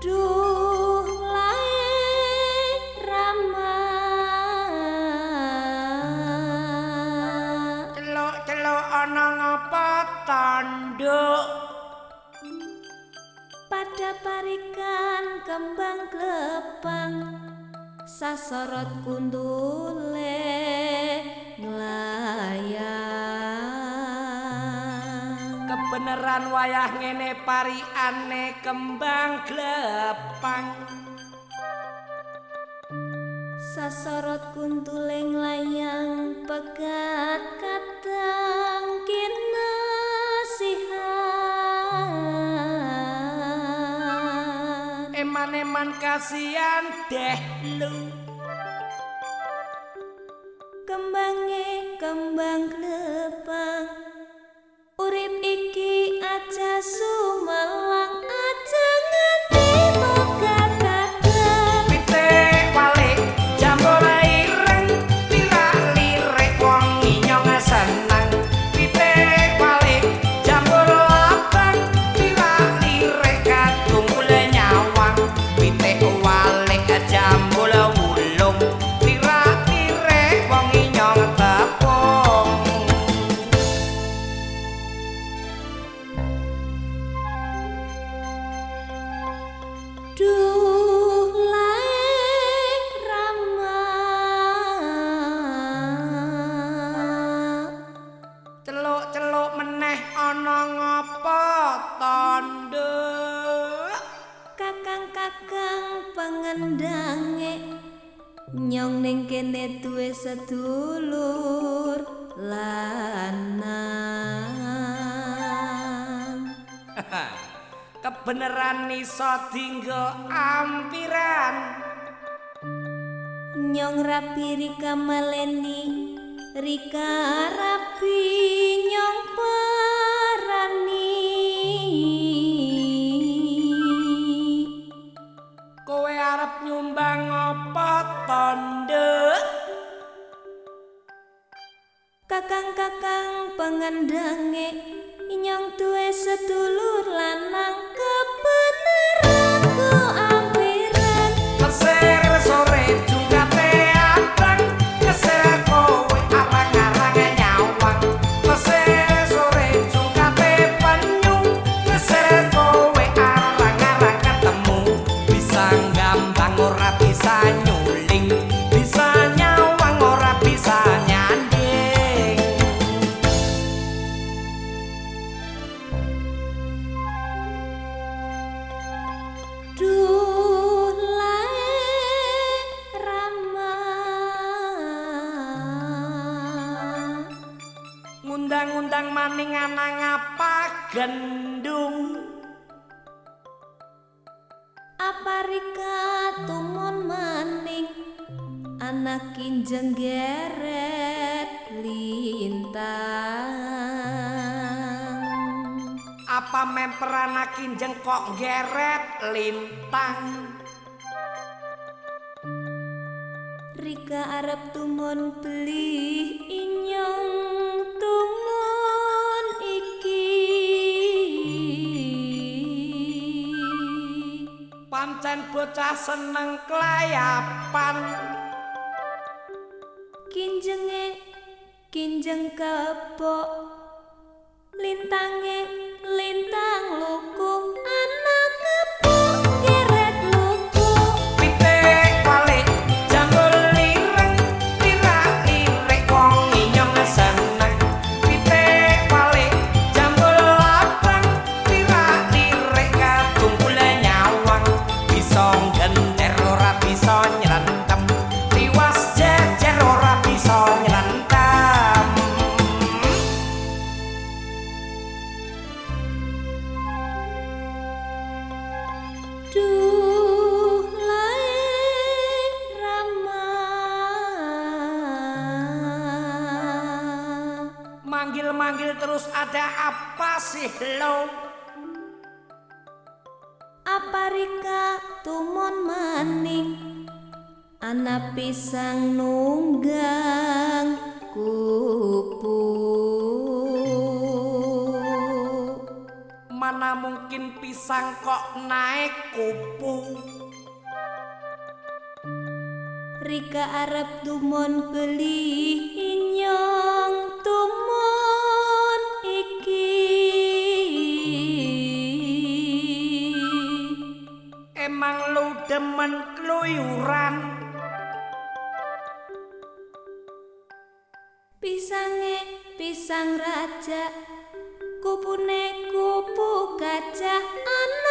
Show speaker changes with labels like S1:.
S1: Duh lae rama
S2: Celuk-celuk ana ngapa tanduk?
S1: Pada parikan kembang klepang sasorot kundule
S2: kebeneran wayah ngene pariane kembang glepang.
S1: Sasorot kundule nglayang pegat katang kinasihan
S2: eman-eman kasihan deh lu
S1: kene duwe sedulur lanang.
S2: Kebeneran iso dinggo ampiran.
S1: Nyong rapi rika maleni rika pengendange nyong duwe sedulur
S2: Ngundang-undang maning anang apa gendung?
S1: Apa rika tumun maning? Anak kinjeng geret lintang.
S2: Apa memper anak kinjeng kok geret lintang?
S1: Rika arep tumun beli inyong
S2: pancen bocah seneng kelayapan.
S1: Kinjenge kinjeng kebok lintange
S2: terus ada apa sih lo?
S1: Apa rika? Tumun maning. Ana pisang nunggang kupu.
S2: Mana mungkin pisang kok naik kupu?
S1: Rika arep tumon beli inyong lan kluyuran
S2: pisange pisang raja kupune kupu gajah ana